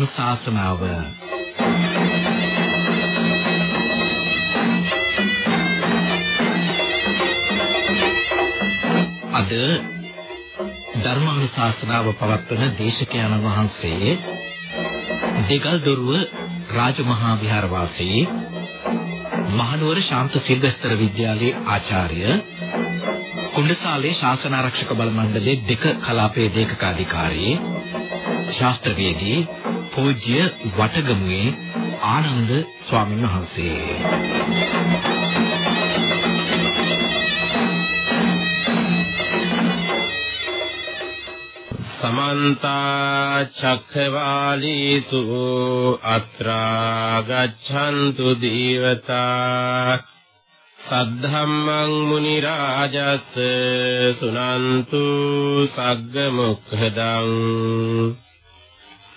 ධර්මානුශාසනාව. අද ධර්මානුශාසනාව පවත්වන දේශකයන්න් වහන්සේ දෙගල්දොරුව රාජමහා විහාරවාසී මහනුවර ශාන්ත සිල්වෙස්තර විද්‍යාලයේ ආචාර්ය කුණ්ඩසාලේ ශාසන ආරක්ෂක බල මණ්ඩලයේ දෙක කලාපයේ දේකකාධිකාරී ශාස්ත්‍රවේදී පූජ්‍ය වටගමුවේ ආනන්ද ස්වාමීන් වහන්සේ. සමන්ත චක්ඛවාලීසු අත්‍රා ගච්ඡන්තු දීවතා සද්ධම්මං මුනි රාජස් සුනන්තු සග්ග මොක්ඛදං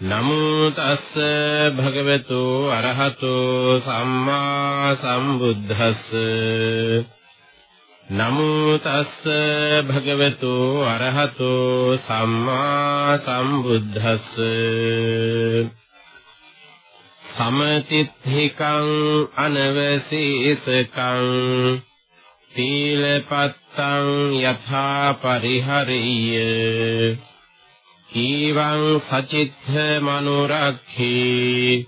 නමෝ තස්ස භගවතු අරහතෝ සම්මා සම්බුද්දස්ස. නමෝ තස්ස භගවතු අරහතෝ සම්මා සම්බුද්දස්ස. සමතිත්ථිකං අනවසීසකං තීලපත්තං යථා පරිහරිය ඊවං සචිත්ත මනුරක්ඛී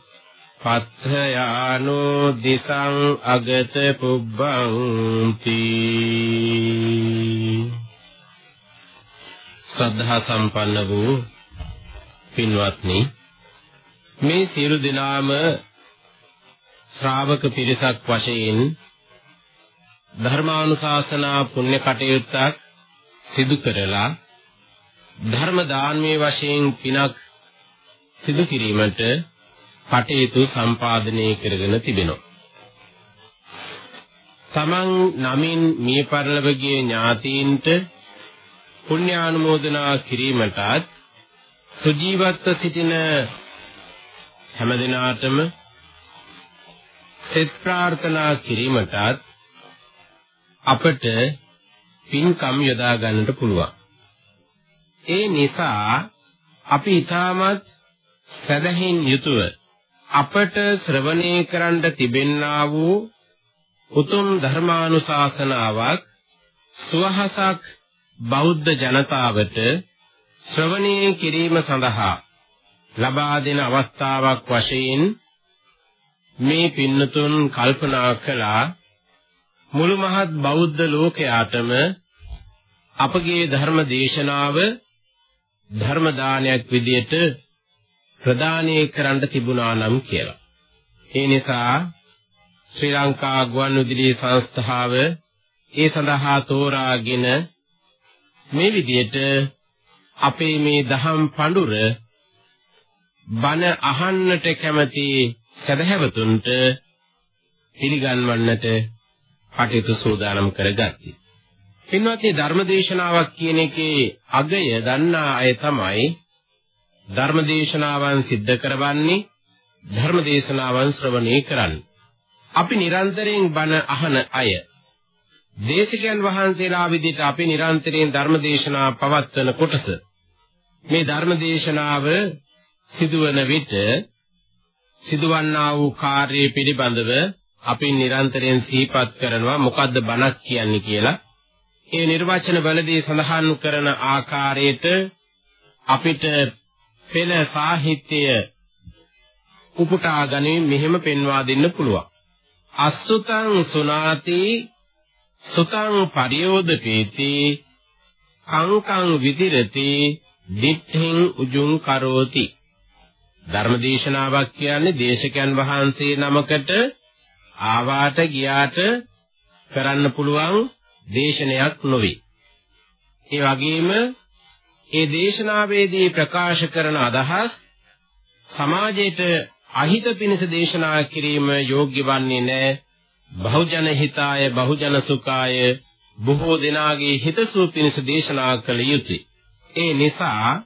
පත්ථයානෝ දිසං අගත පුබ්බන්ති ශ්‍රද්ධා සම්පන්න වූ පින්වත්නි මේ සියලු දෙනාම ශ්‍රාවක පිරිසක් වශයෙන් ධර්මානුශාසනා පුණ්‍ය කටයුත්තක් සිදු කරලා ධර්ම දානමේ වශයෙන් පිනක් සිදු කිරීමට කටයුතු සම්පාදනය කරගෙන තිබෙනවා. තමන් නමින් මිය පරලව ගිය ඥාතීන්ට පුණ්‍යානුමෝදනා කිරීමටත් සුජීවත්ව සිටින හැම දිනාටම සෙත් ප්‍රාර්ථනා කිරීමටත් අපට පින්කම් යොදා ගන්නට පුළුවන්. ඒ නිසා අපි ඊටමත් සදහින් යුතුව අපට ශ්‍රවණය කරන්න තිබෙන්නා වූ උතුම් ධර්මානුශාසනාවක් සුවහසක් බෞද්ධ ජනතාවට ශ්‍රවණය කිරීම සඳහා ලබා දෙන අවස්ථාවක් වශයෙන් මේ පින්නතුන් කල්පනා කළා මුළු මහත් බෞද්ධ ලෝකයාටම අපගේ ධර්ම දේශනාව ධර්ම දානයක් විදියට ප්‍රදානය කරන්න තිබුණා නම් කියලා. ඒ නිසා ශ්‍රී ලංකා ගුවන්විදුලි සංස්ථාව ඒ සඳහා තෝරාගෙන මේ විදියට අපේ මේ දහම් පඬුර බණ අහන්නට කැමති සදහැවතුන්ට පිළිගන්වන්නට කටයුතු සූදානම් කරගත්තී. පින්වත්නි ධර්මදේශනාවක් කියන එකේ අගය දන්නා අය තමයි ධර්මදේශනාවන් සිද්ධ කරවන්නේ ධර්මදේශනාවන් ශ්‍රවණය කරන්නේ. අපි නිරන්තරයෙන් බණ අහන අය දේශකයන් වහන්සේලා විදිහට අපි නිරන්තරයෙන් ධර්මදේශනා පවත්වන කොටස මේ ධර්මදේශනාව සිදුවන විට සිදුවන්නා වූ කාර්යය පිළිබඳව අපි නිරන්තරයෙන් සිහිපත් කරනවා මොකද්ද බණක් කියන්නේ කියලා ඒ නිර්වචන වලදී සඳහන් කරන ආකාරයට අපිට පෙළ සාහිත්‍ය උපුටා ගැනීම මෙහෙම පෙන්වා දෙන්න පුළුවන්. අසුතං සුනාති සුතං පරියෝදපේති කංකං විදිරති දිට්ඨින් උජුං කරෝති ධර්මදේශනාවක් කියන්නේ දේශකයන් වහන්සේ නමකට ආවාට ගියාට කරන්න පුළුවන් දේශනයක් නොවේ. ඒ වගේම ඒ දේශනාවේදී ප්‍රකාශ කරන අදහස් සමාජයට අහිත පිණිස දේශනා කිරීම යෝග්‍ය වන්නේ නැහැ. බහුජන හිතාය බහුජන සුඛාය බොහෝ දෙනාගේ හිතසුව පිණිස දේශනා කළ යුතුය. ඒ නිසා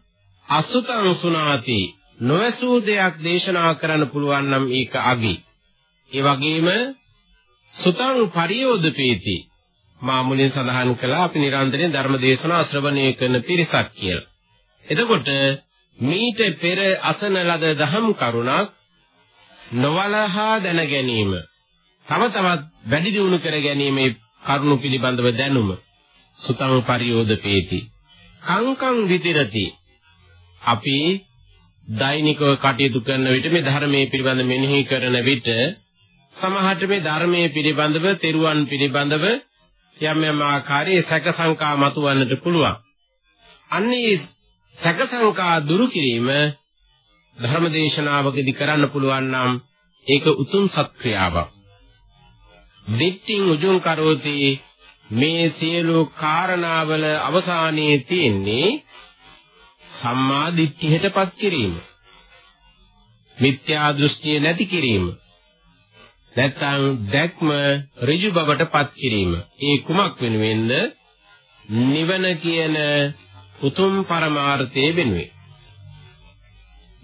අසුතං සුනාති නොඇසූ දෙයක් දේශනා කරන්න පුළුවන් නම් ඒක අගි. ඒ වගේම සුතං පරියෝදපේති මා මුලින් සඳහන් කළා අපි නිරන්තරයෙන් ධර්ම දේශනා ශ්‍රවණය කරන පිරිසක් කියලා. එතකොට මීට පෙර අසන ලද දහම් කරුණක් නොවලහා දැන ගැනීම තව තවත් වැඩි දියුණු කර ගැනීමේ කරුණු පිළිබඳව දැනුම. සුතං පරියෝදපේති කංකං විතිරති. අපි දෛනිකව කටයුතු කරන විට මේ ධර්මයේ පිළිබඳ මෙනෙහි කරන විට සමහරට මේ ධර්මයේ පිළිබඳව තෙරුවන් පිළිබඳව යම් යම් ආකාරයේ සැක සංකා මතුවන්නට පුළුවන්. අන්නේ සැක සංකා දුරු කිරීම ධර්මදේශනාවකදී කරන්න පුළුවන් නම් ඒක උතුම් සත්ක්‍රියාවක්. දිට්ඨින් උජුං කරෝති මේ සියලු කාරණාවල අවසානයේ තියෙන්නේ සම්මා දිට්ඨියටපත් කිරීම. මිත්‍යා දෘෂ්ටිය නැති කිරීම. නැත්නම් දැක්ම ඍජු බවටපත් කිරීම. ඒ කුමක් වෙනුවෙන්ද? නිවන කියන උතුම් පරමාර්ථයේ වෙනුවෙන්.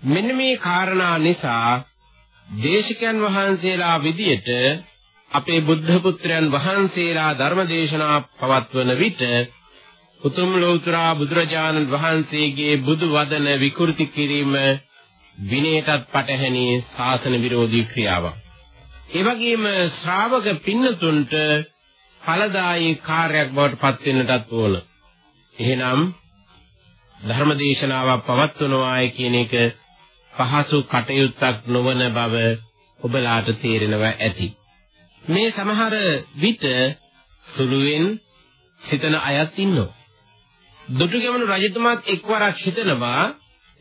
මෙන්න මේ කාරණා නිසා දේශකයන් වහන්සේලා විදියට අපේ බුද්ධ පුත්‍රයන් වහන්සේලා ධර්ම දේශනා පවත්වන විට උතුම් ලෞතර බුදුරජාණන් වහන්සේගේ බුදු වදන විකෘති කිරීම විනයටත් පටහැනි ශාසන විරෝධී ක්‍රියාවක්. ඒ වගේම ශ්‍රාවක පින්නතුන්ට ඵලදායී කාර්යයක් බවට පත් වෙන්නටත් ඕන. එහෙනම් ධර්මදේශනාවක් පවත්වනවායි කියන එක පහසු කටයුත්තක් නොවන බව ඔබලාට තේරෙනවා ඇති. මේ සමහර විට සුළුවෙන් සිතන අයත් ඉන්නවා. දුටුගැමුණු රජතුමාත් එක්වරක් හිතනවා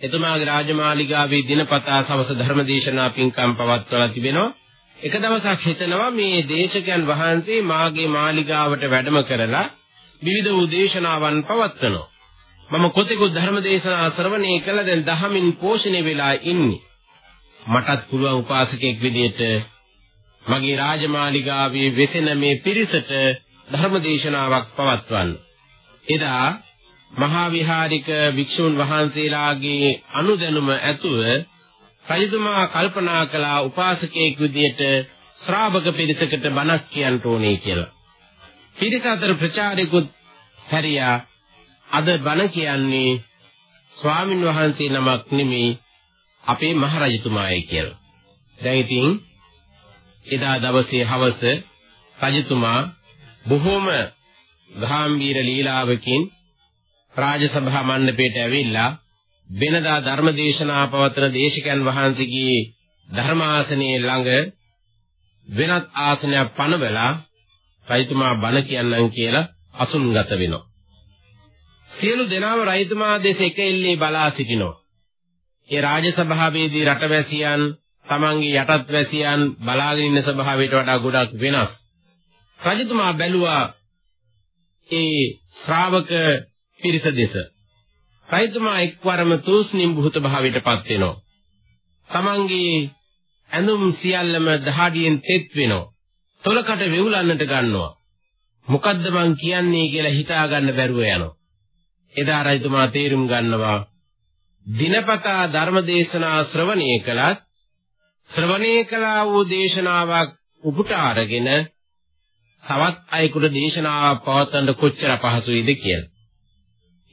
එතුමාගේ රාජමාලිගාවේ දිනපතා සවස ධර්මදේශනා පින්කම් පවත්වලා තිබෙනවා. එක දවසක් හිතනවා මේ දේශකයන් වහන්සේ මාගේ මාලිගාවට වැඩම කරලා විවිධ උදේශනාවන් පවත්වනවා. මම කොතෙකුත් ධර්ම දේශනා ශ්‍රවණය කළ දැන් දහමින් පෝෂණය වෙලා ඉන්නේ. මටත් පුළුවන් උපාසකෙක් විදිහට මගේ රාජමාලිගාවේ වෙසෙන මේ පිරිසට ධර්ම දේශනාවක් පවත්වන්න. එදා මහා විහාරික භික්ෂුන් වහන්සේලාගේ අනුදැනුම ඇතුව රජතුමා කල්පනා කළා උපාසකයෙක් විදියට ශ්‍රාවක පිරිසකට බණක් කියන්න ඕනේ කියලා. පිරිස අතර ප්‍රචාරෙකුත් හැරියා අද බණ කියන්නේ ස්වාමින් වහන්සේ නමක් නෙමේ අපේ මහරජතුමායි කියලා. දැන් ඉතින් එදා දවසේ හවස රජතුමා බොහෝම ගාම්භීර ලීලාවකින් රාජසභා මණ්ඩපයට ඇවිල්ලා වෙනදා ධර්මදේශනා පවත්වන දේශකයන් වහන්සේගේ ධර්මාසනයේ ළඟ වෙනත් ආසනයක් පනවලා රජතුමා බණ කියන්නම් කියලා අසුන්ගත වෙනවා. සියලු දෙනාම රජතුමා දෙස එක එල්ලේ බලා සිටිනවා. ඒ රාජසභාවේදී රටවැසියන් තමන්ගේ යටත් වැසියන් බලාගෙන ඉන්න ස්වභාවයට වඩා ගොඩක් වෙනස්. රජතුමා බැලුවා ඒ ශ්‍රාවක පිරිස දෙස. රජතුමා එක්වරම තුස්නිම් බුහත භාවයටපත් වෙනවා. තමන්ගේ ඇඳුම් සියල්ලම දහඩියෙන් තෙත් වෙනවා. තොලකට වෙවුලන්නට ගන්නවා. මොකද්ද මං කියන්නේ කියලා හිතා ගන්න බැරුව යනවා. එදා රජතුමා තේරුම් ගන්නවා දිනපතා ධර්මදේශනා ශ්‍රවණය කළත් ශ්‍රවණය කළා වූ දේශනාවක් උපුට අරගෙන තවත් අයෙකුට දේශනාවක් පවත්වන්න කොච්චර අපහසුයිද කියලා.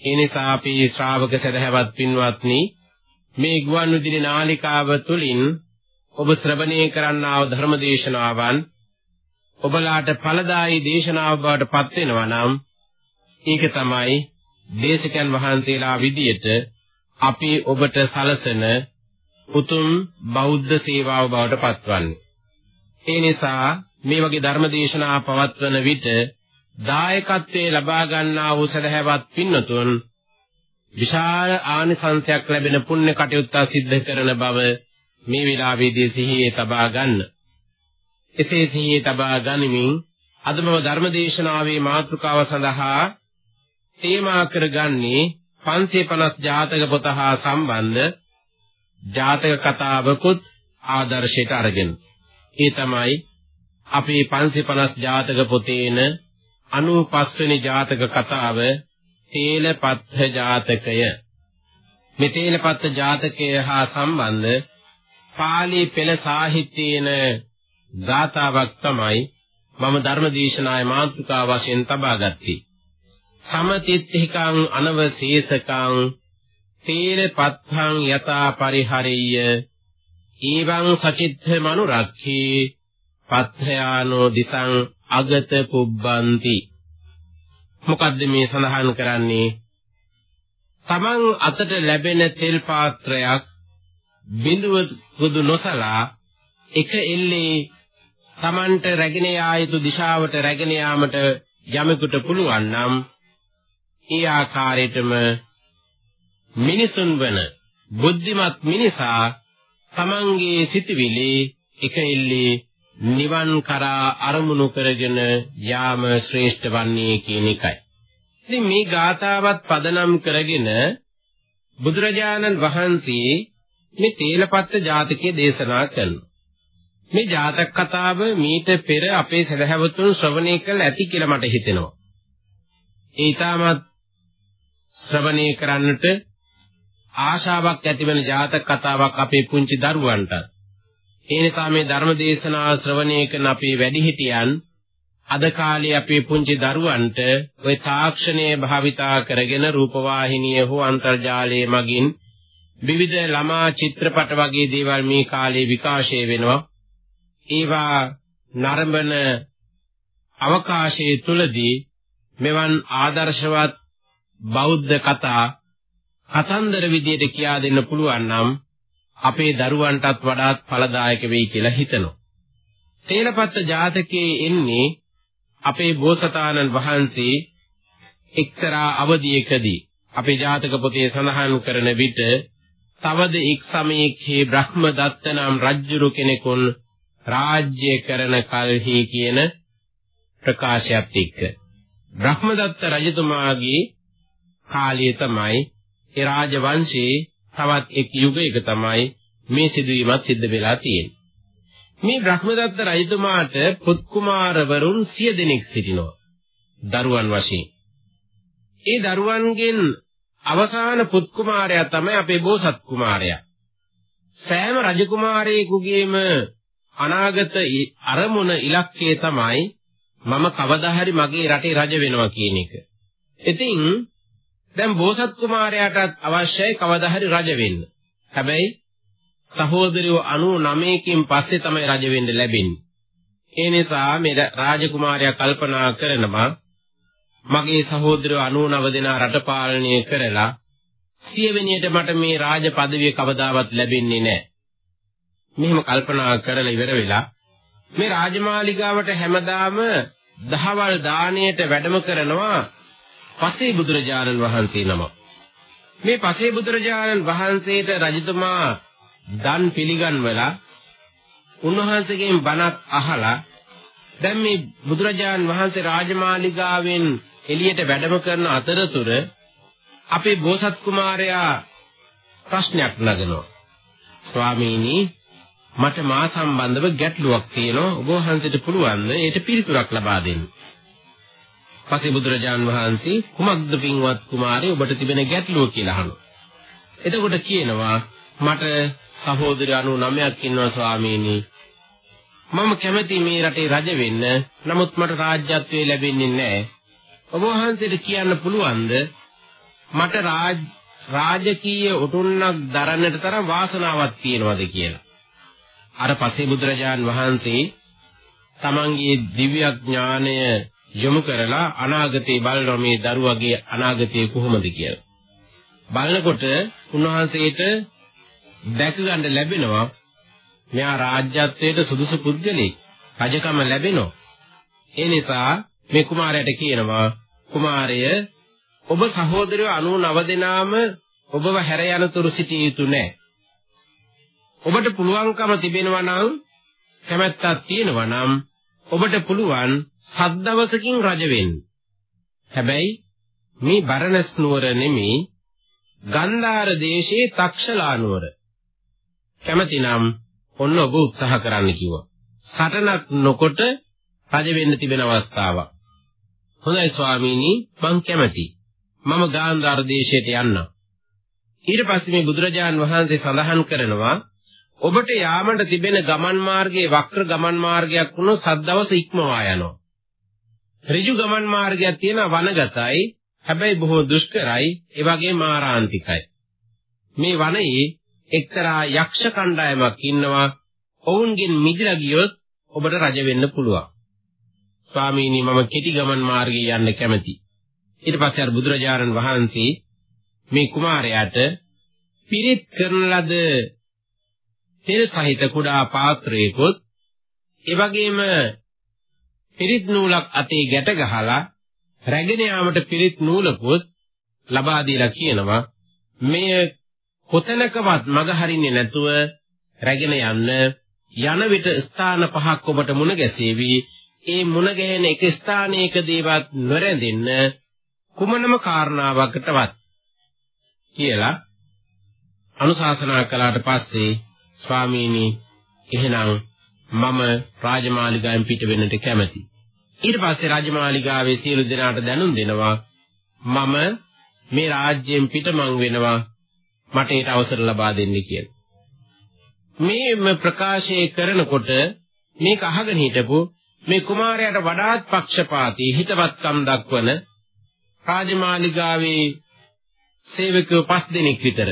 ඒ නිසා අපි ශ්‍රාවක සදහැවත් පින්වත්නි මේ ගුවන් විදුලි නාලිකාව තුලින් ඔබ ශ්‍රවණය කරන්නා වූ ධර්ම දේශනාවන් ඔබලාට ඵලදායී දේශනාව බවට පත් වෙනවා නම් ඒක තමයි දේශකයන් වහන්සේලා විදියට අපි ඔබට සලසන උතුම් බෞද්ධ සේවාව බවට පත්වන්නේ. ඒ නිසා මේ වගේ ධර්ම දේශනා පවත්වන විට දායකත්වයේ ලබා ගන්නා වූ සදහැවත් පින්නතුන් විශාල ආනිසංසයක් ලැබෙන පුණ්‍ය කටයුත්ත සිද්ධ කරන බව මේ විලාවේදී සිහියේ තබා ගන්න. එසේ සිහියේ තබා ගනිමින් අද මම ධර්මදේශනාවේ මාතෘකාව සඳහා තේමා කරගන්නේ 550 ජාතක පොත හා සම්බන්ධ ජාතක කතාවකුත් ආදර්ශයට අරගෙන. ඒ තමයි අපේ 550 ජාතක පොතේන 95 වෙනි ජාතක කතාව තේලපත්ථ ජාතකය. මේ තේලපත්ථ ජාතකය හා සම්බන්ධ පාලි පෙළ සාහිත්‍යයේන ගාතාවක් තමයි මම ධර්මදේශනායේ මාතෘකා වශයෙන් තබා ගත්තේ. සමතිත්තිකං අනවශේෂකං තේලපත්ථං යතා පරිහරිය ඊවං සචිත්ත මනුරක්ඛී පත්ථයානෝ දිසං අගත පුබ්බಂತಿ මොකද්ද මේ සඳහන් කරන්නේ? තමන් අතට ලැබෙන තෙල් පාත්‍රයක් බිඳුව කුදු නොසලා එක එල්ලේ තමන්ට රැගෙන යා යුතු දිශාවට රැගෙන යාමට යමෙකුට පුළුවන් නම් ඒ ආකාරයටම මිනිසුන් වන බුද්ධිමත් මිනිසා තමන්ගේ සිතවිලි එක එල්ලේ නිවන් කරා අරමුණු කරගෙන යාම ශ්‍රේෂ්ඨ වන්නේ කියන එකයි. ඉතින් මේ ගාතාවත් පදනම් කරගෙන බුදුරජාණන් වහන්සේ මේ තේලපත්ත ජාතකයේ දේශනා කරනවා. මේ ජාතක කතාව මීට පෙර අපේ සදහැවතුන් ශ්‍රවණය කළ ඇති කියලා මට හිතෙනවා. ඒ ඊටමත් ශ්‍රවණය කරන්නට ආශාවක් ඇතිවන ජාතක කතාවක් අපේ පුංචි දරුවන්ට. ඒ නිසා මේ ධර්ම දේශනා ශ්‍රවණය කරන අපේ වැඩිහිටියන් අද කාලේ අපේ පුංචි දරුවන්ට ওই තාක්ෂණයේ භාවිතා කරගෙන රූපවාහිනිය හෝ අන්තර්ජාලයේ මගින් විවිධ ළමා චිත්‍රපට වගේ දේවල් මේ කාලේ විකාශය වෙනවා. ඒවා නරඹන අවකාශයේ තුලදී මෙවන් ආදර්ශවත් බෞද්ධ කතා කතන්දර විදියට කියා දෙන්න පුළුවන් නම් අපේ දරුවන්ටත් වඩාත් ඵලදායක වෙයි කියලා හිතනවා. තේලපත්ත ජාතකයේ එන්නේ අපේ බෝසතාණන් වහන්සේ එක්තරා අවධියකදී අපේ ජාතක පොතේ සඳහන් කරන විට තවද එක් සමයේහි බ්‍රහ්මදත්ත නම් රජුරු කෙනෙකුන් රාජ්‍ය කරන කල්හි කියන ප්‍රකාශයත් එක්ක බ්‍රහ්මදත්ත රජතුමාගේ කාලය තමයි ඒ රාජවංශයේ තවත් එක් යුගයක තමයි මේ සිදුවීමත් සිද්ධ වෙලා තියෙන්නේ. මේ බ්‍රහ්මදත්ත රජතුමාට පුත් කුමාරවරුන් සිය දෙනෙක් සිටිනවා. දරුවන් වශයෙන්. ඒ දරුවන්ගෙන් අවසාන පුත් කුමාරයා තමයි අපේ බෝසත් කුමාරයා. සෑම රජකුමාරයෙකුගේම අනාගත අරමුණ ඉලක්කය තමයි මම කවදා හරි මගේ රටේ රජ වෙනවා කියන එක. ඉතින් දැන් බෝසත් කුමාරයාටත් අවශ්‍යයි කවදා හරි රජ වෙන්න. හැබැයි සහෝදරයෝ 99කින් පස්සේ තමයි රජ වෙන්න ලැබෙන්නේ. ඒ නිසා මේ රාජකුමාරයා කල්පනා කරනවා මගේ සහෝදරයෝ 99 දෙනා රට පාලනය කරලා සියවෙනියට මට මේ රාජ পদවිය කවදාවත් ලැබෙන්නේ නැහැ. මෙහෙම කල්පනා කරලා ඉවර වෙලා මේ රාජමාලිගාවට හැමදාම දහවල් දාණයට වැඩම කරනවා පසේ බුදුරජාණන් වහන්සේ නම. මේ පසේ බුදුරජාණන් වහන්සේට රජතුමා දන් පිළිගන්වලා උන්වහන්සේගෙන් බණක් අහලා දැන් මේ බුදුරජාණන් වහන්සේ රාජමාලිගාවෙන් එළියට වැඩම කරන අතරතුර අපේ බෝසත් කුමාරයා ප්‍රශ්නයක් නගනවා. ස්වාමීනි මට මා සම්බන්ධව ගැටලුවක් තියෙනවා ඔබ වහන්සේට පුළුවන්ද ඒට පිළිතුරක් ලබා දෙන්න. පස්සේ බුදුරජාන් වහන්සේ කුමක්ද පින්වත් කුමාරේ ඔබට තිබෙන ගැටලුව කියලා අහනවා. එතකොට කියනවා මට සහෝදර 99ක් ඉන්නවා ස්වාමීනි. මම කැමති මේ රටේ රජ වෙන්න. නමුත් මට රාජ්‍යත්වය ලැබෙන්නේ නැහැ. ඔබ වහන්සේට කියන්න පුළුවන්ද මට රාජ රාජකීය උටුන්නක් දරන්නට තරම් වාසනාවක් තියනවද කියලා. අර පසේ බුදුරජාන් වහන්සේ තමන්ගේ දිව්‍ය ඥානය යොමු කරලා අනාගතේ බලනවා මේ දරුවගේ අනාගතය කොහොමද කියලා. බලනකොට උන්වහන්සේට දැක ගන්න ලැබෙනවා මෙයා රාජ්‍යත්වයට සුදුසු පුද්ගලෙක්. රජකම ලැබෙනවා. ඒ නිසා මේ කුමාරයාට කියනවා කුමාරය ඔබ සහෝදරයෝ 99 දෙනාම ඔබව හැර යනතුරු සිටිය යුතු නැහැ. ඔබට පුළුවන්කම තිබෙනවා නම් කැමැත්තක් තියෙනවා නම් ඔබට පුළුවන් සද්දවසකින් රජ වෙන්න. හැබැයි මේ බරණස් නුවර නෙමේ ගන්ධාර දේශයේ තක්ෂලා නුවර. කැමැතිනම් ඔන්න ඔබ උත්සාහ කරන්න කිව්වා. සටනක් නොකොට රජ වෙන්න තිබෙන අවස්ථාවක්. හොඳයි ස්වාමීනි මං කැමතියි. මම ගාන්ධාර දේශයට යන්නම්. ඊට පස්සේ මේ බුදුරජාන් වහන්සේ සඳහන් කරනවා ඔබට යාමට තිබෙන ගමන් මාර්ගයේ වක්‍ර ගමන් මාර්ගයක් වුණොත් සද්දවස ඉක්මවා යනවා. ඍජු ගමන් මාර්ගයක් තියෙන වනගතයි හැබැයි බොහෝ දුෂ්කරයි ඒ වගේ මාරාන්තිකයි. මේ වනයේ එක්තරා යක්ෂ කණ්ඩායමක් ඉන්නවා. ඔවුන්ගෙන් මිදලා ගියොත් ඔබට රජ වෙන්න පුළුවන්. ස්වාමීනි මම කෙටි ගමන් මාර්ගයේ යන්න කැමතියි. ඊට පස්සේ අර බුදුරජාණන් වහන්සේ මේ කුමාරයාට පිරිත් කරන ලද තෙල් සහිත කුඩා පාත්‍රයකොත් ඒ වගේම පිරිත් නූලක් අතේ ගැට ගහලා රැගෙන යාමට පිරිත් නූලකුත් ලබා දීලා කියනවා. මෙය කොතැනකවත් මග හරින්නේ නැතුව රැගෙන යන්න යන විට ස්ථාන පහක් ඔබට මුණ ගැසේවි. ඒ මුණ ගැහෙන එක ස්ථානයකදීවත් නොරැඳෙන්න කුමනම කාරණාවකටවත් කියලා අනුශාසනා කළාට පස්සේ ස්වාමීනි එහෙනම් මම රාජමාලිගාවෙන් පිට වෙන්නට කැමතියි. ඊට පස්සේ රාජමාලිගාවේ සියලු දෙනාට දැනුම් දෙනවා මම මේ රාජ්‍යයෙන් පිටමං වෙනවා මට ඒට අවසර ලබා දෙන්න කියලා. මේ ප්‍රකාශය කරනකොට මේක අහගෙන හිටපු මේ කුමාරයාට වඩාත් පක්ෂපාතී හිතවත්කම් දක්වන රාජමාලිගාවේ සේවකයෝ පස් දෙනෙක් විතර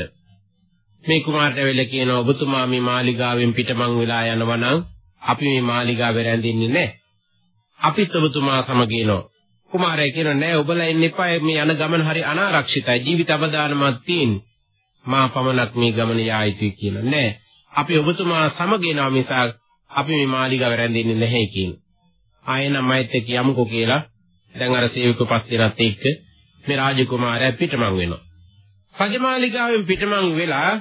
මේ කුමාරට වෙලා කියනවා ඔබතුමා මේ මාලිගාවෙන් පිටමං වෙලා යනවා නම් අපි මේ මාලිගාවේ රැඳෙන්නේ නැහැ. අපිත් ඔබතුමා සමග එනවා. කුමාරයා කියනවා නෑ ඔබලා එන්න එපා මේ යන ගමන හරි අනාරක්ෂිතයි ජීවිත අවදානමක් තියෙන්නේ. මා පමණක් මේ ගමන යා යුතුයි කියලා නෑ. අපි ඔබතුමා සමග එනවා මිසක් අපි මේ මාලිගාවේ රැඳෙන්නේ නැහැ කියන. ආයෙනම් මයිත් එක්ක යමුකෝ කියලා දැන් අර සේවක පස් දෙනාත් එක්ක මේ රාජකුමාරයා පිටමං වෙනවා. රජමාලිගාවෙන් පිටමං වෙලා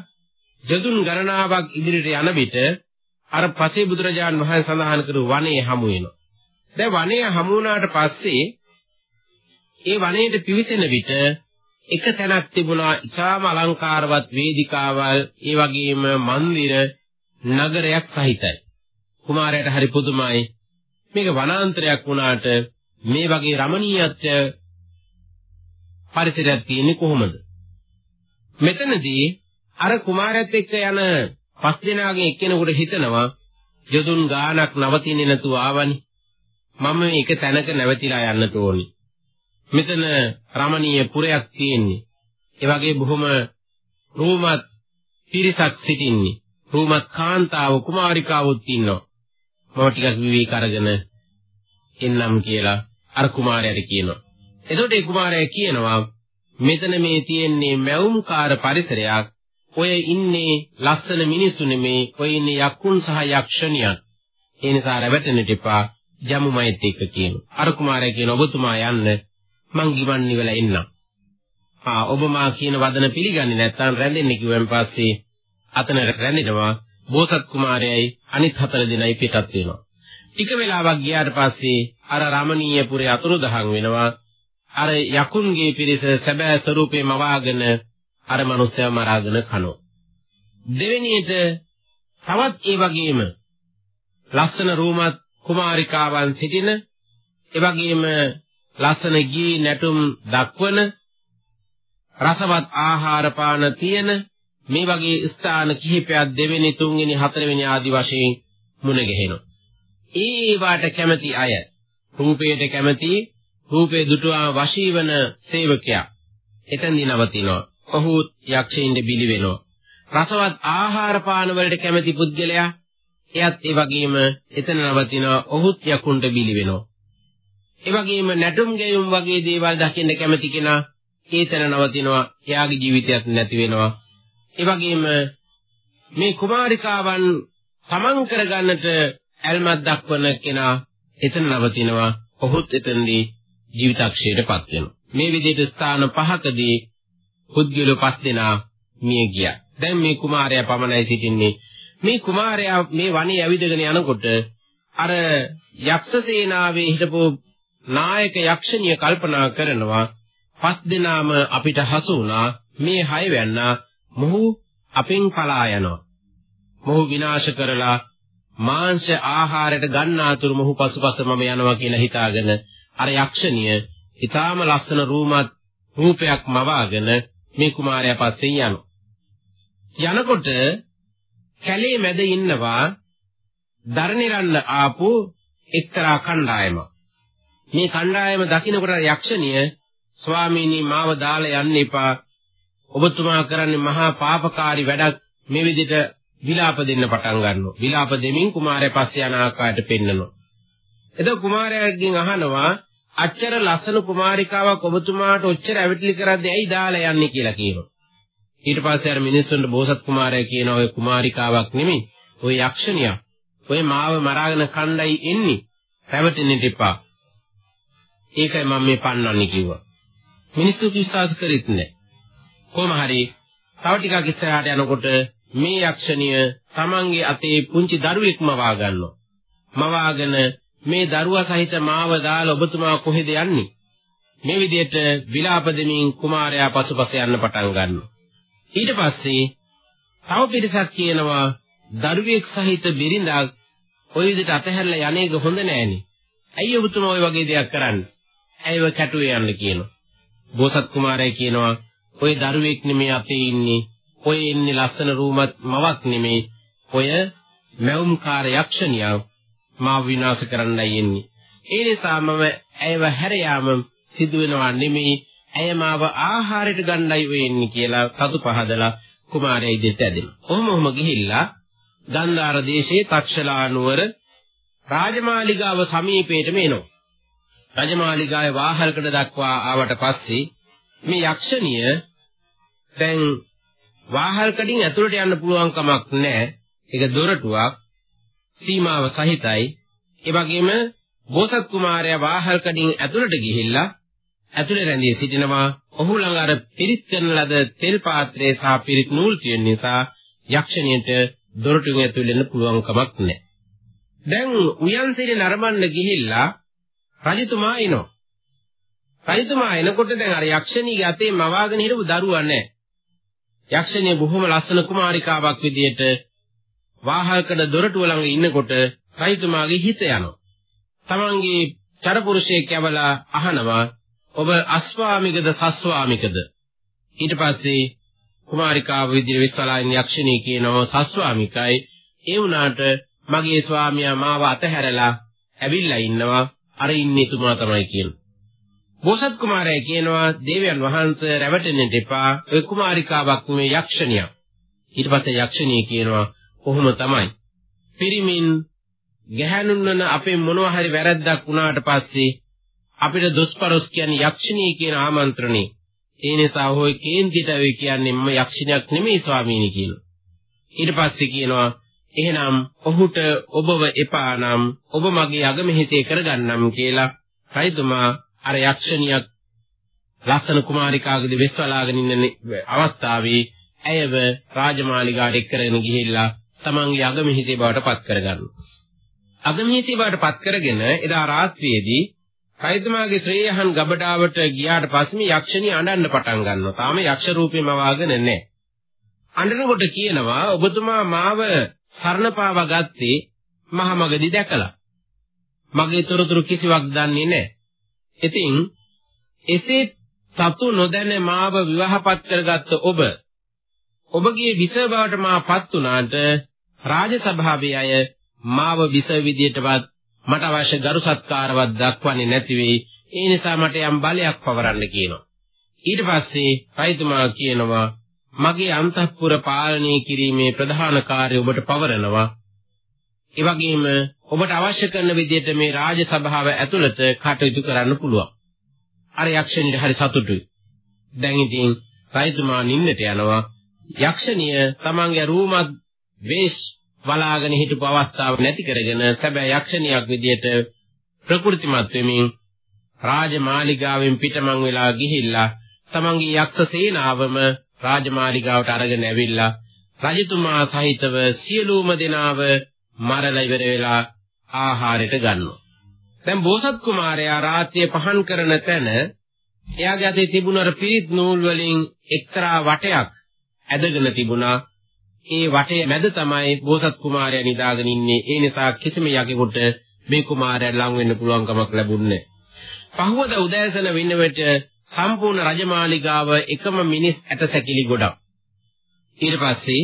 ජදුන් ගණනාවක් ඉදිරියට යන විට අර පසේ බුදුරජාන් වහන්සේ සඳහන් කරු වනයේ හමු වෙනවා. දැන් වනයේ හමු වුණාට පස්සේ ඒ වනයේට පිවිසෙන විට එක තැනක් තිබුණා ඉතාම අලංකාරවත් වේදිකාවල් ඒ වගේම මන්දිර නගරයක් සහිතයි. කුමාරයාට හරි පුදුමයි. මේක වනාන්තරයක් වුණාට මේ වගේ රමණීයත්වය පරිසරයක් තියෙන්නේ කොහොමද? මෙතනදී අර කුමාරයත් එක්ක යන පස් දෙනාගෙන් එක්කෙනෙකුට හිතනවා යදුන් ගානක් නවතින්නේ නැතුව ආවනි. මම මේක තැනක නැවතිලා යන්නට ඕනි. මෙතන රමණීය පුරයක් තියෙන්නේ. ඒ වගේ බොහොම රූමත් පිරිසක් සිටින්නේ. රූමත් කාන්තාව කුමාරිකාවොත් ඉන්නවා. මම ටිකක් විවේක අරගෙන එන්නම් කියලා අර කුමාරයාට කියනවා. එතකොට ඒ කුමාරයා කියනවා මෙතන මේ තියෙන්නේ මැවුම්කාර පරිසරයක්. ඔය ඉන්නේ ලස්සන මිනිස්සු නෙමේ. ඔය ඉන්නේ යක්කුන් සහ යක්ෂණියන්. ඒ නිසා රැවටෙන්නට එපා. ජමුමයිත් එක්ක කියනවා. අර කුමාරයා කියන ඔබතුමා යන්න මං ගිවන් නිවලා එන්නම්. ආ ඔබ මා කියන වදන පිළිගන්නේ නැත්නම් රැඳෙන්න කිව්වන් පස්සේ අතන රැඳෙනවා. බෝසත් කුමාරයයි අනිත් හතර දෙනයි පිටත් වෙනවා. ටික වෙලාවක් ගියාට පස්සේ අර රමණීය පුරේ අතුරුදහන් වෙනවා. අර යකුන්ගේ පිරිස සැබෑ ස්වරූපේ මවාගෙන අර මනුස්සයව මරාගෙන කනවා. දෙවෙනියට තවත් ඒ වගේම ලස්සන රූමත් කුමාරිකාවන් සිටින ඒ වගේම ලස්සන ගී නැටුම් දක්වන රසවත් ආහාර පාන තියෙන මේ වගේ ස්ථාන කිහිපයක් දෙවෙනි තුන්වෙනි හතරවෙනි ආදි වශයෙන් මුණ ගැහෙනවා. ඒ වාට කැමැති අය රූපයට කැමැති රූපේ දුටුවා වශී වන සේවකයා එතෙන්දී නවතිනවා. ඔහු යක්ෂයින්ද බිලි වෙනවා. රසවත් ආහාර පාන වලට කැමැති පුද්ගලයා එයත් ඒ වගේම එතන නවතිනවා. ඔහුත් යකුන්ට බිලි වෙනවා. ඒ වගේම නැටුම් ගැයුම් වගේ දේවල් දකින්න කැමති කෙනා ඒතන නවතිනවා. එයාගේ ජීවිතයක් නැති වෙනවා. ඒ වගේම මේ කුමාරිකාවන් සමන් කරගන්නට ඇල්මක් දක්වන කෙනා එතන නවතිනවා. ඔහුත් එතනදී ජීවිතක්ෂයටපත් වෙනවා. මේ විදිහට ස්ථාන පහකදී පුද්ගලෝ පස් දෙනා මිය ගියා. දැන් මේ කුමාරයා පමණයි සිටින්නේ. මේ කුමාරයා මේ වනේ ඇවිදගෙන යනකොට අර යක්ෂ සේනාවේ හිටපු නායක යක්ෂණිය කල්පනා කරනවා පස් දෙනාම අපිට හසු වුණා මේ හය වැන්නා මොහු අපෙන් පලා යනවා. මොහු විනාශ කරලා මාංශ ආහාරයට ගන්නාතුරු මොහු පසුපස මම යනවා කියලා හිතාගෙන අර යක්ෂණිය ඊටාම ලස්සන රූමත් රූපයක් මවාගෙන මේ කුමාරයා පස්සෙන් යනවා. යනකොට කැලේ මැද ඉන්නවා දරණිරන්න ආපු එක්තරා කණ්ඩායමක්. මේ කණ්ඩායම දකින්නකොට යක්ෂණිය ස්වාමීනි මාව දාලා යන්න එපා. ඔබතුමා කරන්නේ මහා පාපකාරී වැඩක් මේ විදිහට විලාප දෙන්න පටන් ගන්නවා. විලාප දෙමින් කුමාරයා පස්සේ යන ආකාරයට පෙන්නනවා. එතකොට කුමාරයාගෙන් අහනවා අච්චර ලස්සන කුමාරිකාවක් ඔබතුමාට ඔච්චර ඇවිටලි කරද්දී ඇයි දාලා යන්නේ කියලා කියනවා. ඊට පස්සේ අර මිනිස්සුන්ට බෝසත් කුමාරයා කියන ඔය කුමාරිකාවක් නෙමෙයි, ඔය යක්ෂණියක්. ඔය මාව මරාගෙන කණ්ඩායි එන්නේ. පැවටෙන්න දෙපා. ඒකයි මම මේ පන්නන්නේ කිව්වා. මිනිස්සු විශ්වාස කරිත් නැහැ. කොහොම හරි තව ටිකක් ඉස්සරහට යනකොට මේ යක්ෂණිය තමන්ගේ අතේ පුංචි දරුවෙක්ම වා ගන්නවා. මවාගෙන මේ දරුවා සහිත මාව දාලා ඔබතුමා කොහෙද යන්නේ? මේ විදිහට විලාප දෙමින් කුමාරයා පසුපස යන්න පටන් ගන්නවා. ඊට පස්සේ තව පිරිසක් කියනවා දරුවෙක් සහිත බිරිඳක් ওই විදිහට අතහැරලා යන්නේක හොඳ නෑනේ. ඇයි ඔබතුමා ওই වගේ දෙයක් කරන්නේ? ඇයිව කැටුවේ යන්න කියනවා. බෝසත් කුමාරයා කියනවා ඔය දරුවෙක් නෙමේ අපේ ඉන්නේ. ඔය ඉන්නේ ලස්සන රූමත් මවක් නෙමේ. ඔය මැවුම්කාර යක්ෂණියක් මාව විනාශ කරන්නයි එන්නේ. ඒ නිසා මම ඇයව හැර යාම සිදු වෙනවා නෙමෙයි. ඇය මාව ආහාරයට ගන්නයි වෙන්නේ කියලා සතු පහදලා කුමාරයා ඉදිරියට ඇදෙනවා. ඔහොම ඔහොම ගිහිල්ලා ගන්ධාර දේශයේ තක්ෂලා නුවර රාජමාලිගාව සමීපයටම එනවා. රජමාලිගාවේ වාහල්කඩ දක්වා ආවට පස්සේ මේ යක්ෂණිය දැන් වාහල්කඩින් ඇතුළට යන්න පුළුවන් කමක් නැහැ. ඒක දොරටුවක් සීමාව සහිතයි. ඒ වගේම බෝසත් කුමාරයා වාහල්කඩින් ඇතුළට ගිහිල්ලා ඇතුළේ රැඳී සිටිනවා. ඔහු ළඟ අර පිරිත් කරන ලද තෙල් පාත්‍රයේ සහ පිරිත් නූල් තියෙන නිසා යක්ෂණියට දොරටුවෙන් ඇතුළේ වෙන්න පුළුවන් කමක් නැහැ. දැන් උයන්සිරි නරඹන්න ගිහිල්ලා රජතුමා එනවා. රජතුමා එනකොට දැන් අර යක්ෂණීගේ අතේ මවාගෙන හිටපු දරුවා නැහැ. යක්ෂණිය බොහොම ලස්සන කුමාරිකාවක් විදියට වාහල්කඩ දොරටුව ළඟ ඉන්නකොට රජතුමාගේ හිත යනවා. තමන්ගේ චරපුරුෂයෙක් යවලා අහනවා ඔබ අස්වාමිකද සස්වාමිකද ඊට පස්සේ කුමාරිකාව විදිහට විශ්වලායන යක්ෂණී කියනවා සස්වාමිකයි ඒ වුණාට මගේ ස්වාමියා මාව අතහැරලා ඇවිල්ලා ඉන්නවා අර ඉන්නේ තුමා තමයි කියන්නේ. බෝසත් කුමාරයා කියනවා දේවයන් වහන්සේ රැවටෙන්න දෙපා ඒ කුමාරිකාවක් මේ යක්ෂණියක්. ඊට පස්සේ යක්ෂණිය කියනවා කොහොම තමයි. පිරිමින් ගැහැණුන් අපේ මොනවා හරි වැරද්දක් වුණාට පස්සේ අපිට දොස්පරොස් කියන්නේ යක්ෂණී කියන ආමන්ත්‍රණේ. ඒ නිසා හොයි කේන්දිට වෙයි කියන්නේ මම යක්ෂණයක් නෙමෙයි ස්වාමීනි කියලා. ඊට පස්සේ කියනවා එහෙනම් ඔහුට ඔබව එපා නම් ඔබ මගේ අගමෙහිසේ කරගන්නම් කියලා රජතුමා අර යක්ෂණියක් ලස්සන කුමාරිකාගේ වෙස්වලාගෙන ඉන්න අවස්ථාවේ ඇයව රාජමාලිගාවට එක්කරගෙන ගිහිල්ලා තමන්ගේ අගමෙහිසේ බවට පත් කරගන්නවා. අගමෙහිසේ බවට පත් කරගෙන එදා රාත්‍රියේදී රජතුමාගේ ශ්‍රේයහන් ගබඩාවට ගියාට පස්සේ මේ යක්ෂණිය අඬන්න පටන් ගන්නවා. තාම යක්ෂ රූපෙම වාගෙන නැහැ. අඬනකොට කියනවා ඔබතුමා මාව සරණ පාවා ගත්තේ මහමගදී දැකලා. මගේ තොරතුරු කිසිවක් දන්නේ නැහැ. ඉතින් එසේ සතු නොදැන මාව විවාහපත් කරගත්ත ඔබ ඔබගේ විස බවට මාපත් උනාට රාජසභාවේ අය මාව විස විදියටවත් මට අවශ්‍ය ගරු සත්කාරවත් දක්වන්නේ නැති වෙයි. ඒ නිසා මට යම් බලයක් පවරන්න කියනවා. ඊට පස්සේ රජතුමා කියනවා මගේ අන්තఃපුර පාලනය කිරීමේ ප්‍රධාන කාර්යය ඔබට පවරනවා. ඒ වගේම ඔබට අවශ්‍ය කරන විදිහට මේ රාජ සභාව ඇතුළත කටයුතු කරන්න පුළුවන්. අර යක්ෂණියට හරි සතුටුයි. දැන් ඉතින් රජතුමා නින්නට යනවා. යක්ෂණිය තමන්ගේ රූමත් වේශ වලාගෙන හිටපු අවස්ථාව නැති කරගෙන සැබෑ යක්ෂණියක් විදියට ප්‍රකෘතිමත් වෙමින් රාජමාලිගාවෙන් පිටමං වෙලා ගිහිල්ලා තමන්ගේ යක්ෂ සේනාවම රාජමාලිගාවට අරගෙන ඇවිල්ලා රජතුමා සහිතව සියලුම දෙනාව මරලා ඉවර වෙලා ආහාරයට ගන්නවා. දැන් බෝසත් කුමාරයා රාත්‍රියේ පහන් කරන තැන එයාගේ අතේ තිබුණ අර පිරිත් නූල් වලින් එක්තරා වටයක් ඇදගෙන තිබුණා. ඒ වටේ මැද තමයි බෝසත් කුමාරයා නිදාගෙන ඉන්නේ. ඒ නිසා කිසිම යකෙකුට මේ කුමාරයා ලං වෙන්න පුළුවන් කමක් ලැබුණේ පහවද උදෑසන වෙන විට සම්පූර්ණ රජමාලිගාව එකම මිනිස් ඇටසැකිලි ගොඩක්. ඊට පස්සේ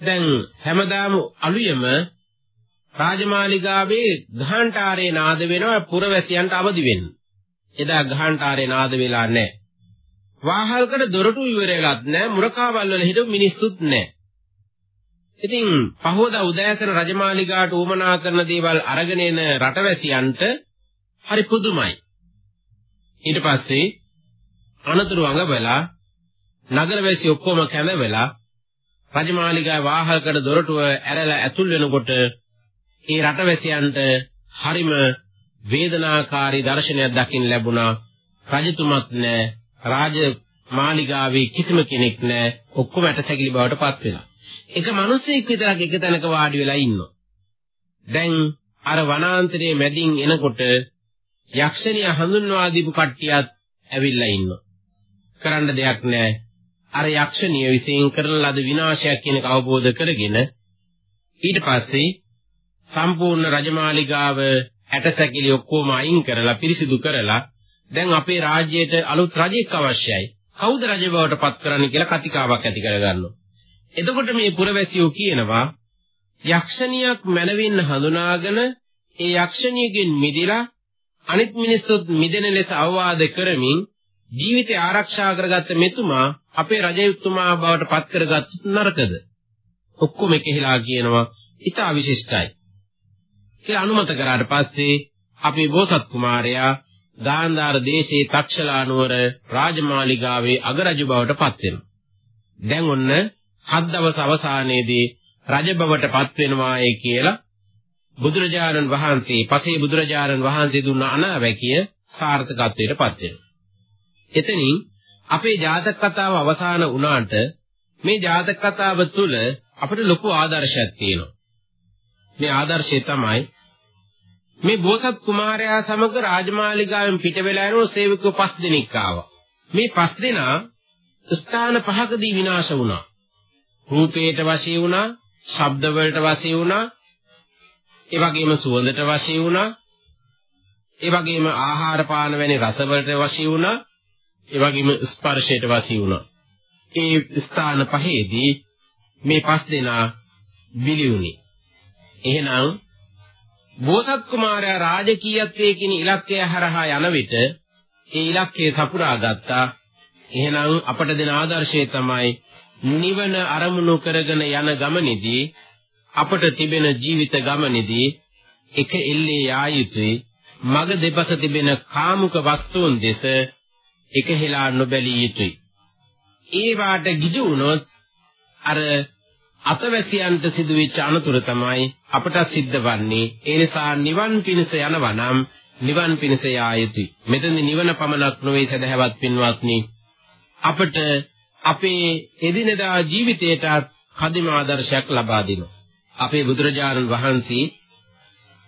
දැන් හැමදාම අලුයම රාජමාලිගාවේ ගහන්ටාරේ නාද වෙනවා පුරවැසියන්ට අවදි වෙන්න. එදා ගහන්ටාරේ නාද වෙලා නැහැ. වාහල්කට දොරටු ඉවර වෙලත් නැහැ මුරකාවල් වල හිටපු මිනිස්සුත් නැහැ. ඉතින් පහෝදා උදෑසන රජමාලිගාවට ඌමනා කරන දේවල් අරගෙන එන රටවැසියන්ට හරි පුදුමයි. ඊට පස්සේ අනතුරු අඟබලා නගරවැසි ඔක්කොම කැඳවලා රජමාලිගාවේ වාහල්කට දොරටුව ඇරලා ඇතුල් වෙනකොට ඒ රටවැසියන්ට හරිම වේදනාකාරී දර්ශනයක් දකින්න ලැබුණා. රජතුමත් නැහැ, රාජ මාලිගාවේ කිසිම කෙනෙක් නැහැ. ඔක්කොම ඇටසැකිලි බවට පත් වෙලා. එක මිනිසෙක් විතරක් එක තැනක වාඩි වෙලා ඉන්නවා. දැන් අර වනාන්තරයේ මැදින් එනකොට යක්ෂණිය හඳුන්වා දීපු කට්ටියත් ඇවිල්ලා ඉන්නවා. කරන්න දෙයක් නැහැ. අර යක්ෂණිය විසින් කරන ලද විනාශයක් කියන එක අවබෝධ කරගෙන ඊට පස්සේ සම්පූර්ණ රජමාලිගාව ඇටසැකිලි ඔක්කොම අයින් කරලා පිරිසිදු කරලා දැන් අපේ රාජ්‍යයට අලුත් රජෙක් අවශ්‍යයි. කවුද රජ බවට පත් කරන්න කියලා කතිකාවක් ඇති කරගන්නවා. එතකොට මේ පුරවැසියෝ කියනවා යක්ෂණියක් මැනවින් හඳුනාගෙන ඒ යක්ෂණියගෙන් මිදලා අනිත් මිනිස්සුත් මිදෙන ලෙස අවවාද කරමින් ජීවිතය ආරක්ෂා කරගත්ත මෙතුමා අපේ රජයුතුමා බවට පත් කරගත් නරකද ඔක්කොම එකහිලා කියනවා ඊට විශිෂ්ටයි කියලා අනුමත කරාට පස්සේ අපේ බෝසත් කුමාරයා ගාන්ධාර දේශයේ තක්ෂලා නුවර රාජමාලිගාවේ අගරජු බවට පත් වෙනවා. දැන් ඔන්න හත් දවස් අවසානයේදී රජ බවට පත් වෙනවායි කියලා බුදුරජාණන් වහන්සේ පසේ බුදුරජාණන් වහන්සේ දුන්න අනාවැකිය සාර්ථකත්වයට පත් වෙනවා. එතනින් අපේ ජාතක කතාව අවසන් වුණාට මේ ජාතක කතාව තුළ අපිට ලොකු ආදර්ශයක් තියෙනවා. මේ ආදර්ශය තමයි මේ බෝසත් කුමාරයා සමග රාජමාලිගාවෙන් පිට වෙලා යන සේවකයෝ පස් දෙනෙක් ආවා. මේ පස් දෙනා ස්ථාන පහකදී විනාශ වුණා. රූපේට වශී වුණා, ශබ්ද වලට වශී වුණා, ඒ වගේම සුවඳට වශී වුණා, ඒ වගේම ආහාර පාන වැනි රස වලට වශී වුණා, ඒ වගේම ස්පර්ශයට වශී වුණා. ඒ ස්ථාන පහේදී මේ පස් දෙනා බිලි වුණේ. එහෙනම් බෝසත් කුමාරයා රාජකීයත්වයේ කියන ඉලක්කය හරහා යන විට ඒ ඉලක්කය සපුරා ගත්තා. එහෙනම් අපට දෙන ආදර්ශය තමයි නිවන අරමුණු කරගෙන යන ගමනේදී අපට තිබෙන ජීවිත ගමනේදී එක එල්ලේ යා යුතුයි මග දෙපස තිබෙන කාමුක වස්තුන් දෙස එක හෙලා නොබැලිය යුතුයි ඒ වාට ගිජු වුණොත් අර අතවැසියන්ට සිදුවෙච්ච අනතුර තමයි අපට සිද්ධ වන්නේ. ඒ නිසා නිවන් පිණිස යනවා නම් නිවන් පිණිස යා යුතුයි. මෙතන නිවන පමණක් නොවේ සදහවත් පින්වත්නි. අපට අපේ එදිනදා ජීවිතයට කදිම ආදර්ශයක් ලබා දෙනවා. අපේ බුදුරජාණන් වහන්සේ